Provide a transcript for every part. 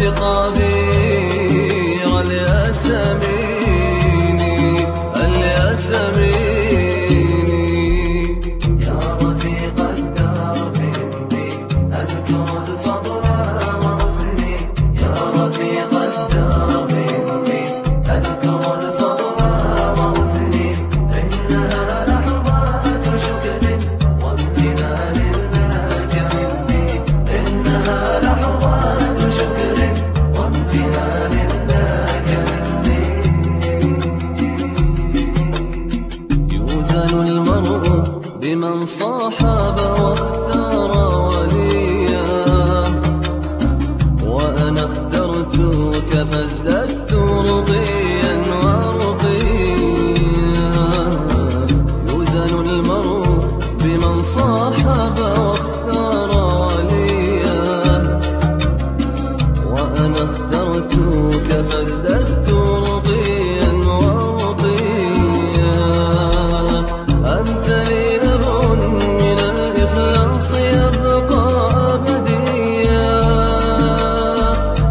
يستنشق بمن صاحب واختار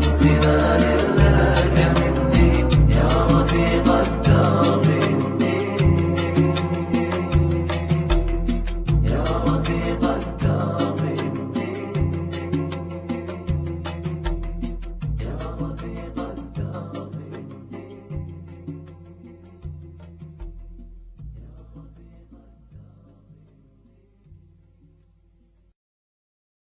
considerar